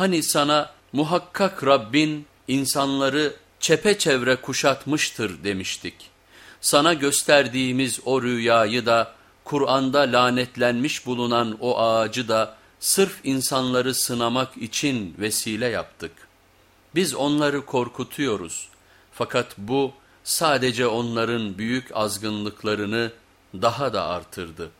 Hani sana muhakkak Rabbin insanları çepeçevre kuşatmıştır demiştik. Sana gösterdiğimiz o rüyayı da Kur'an'da lanetlenmiş bulunan o ağacı da sırf insanları sınamak için vesile yaptık. Biz onları korkutuyoruz fakat bu sadece onların büyük azgınlıklarını daha da artırdı.''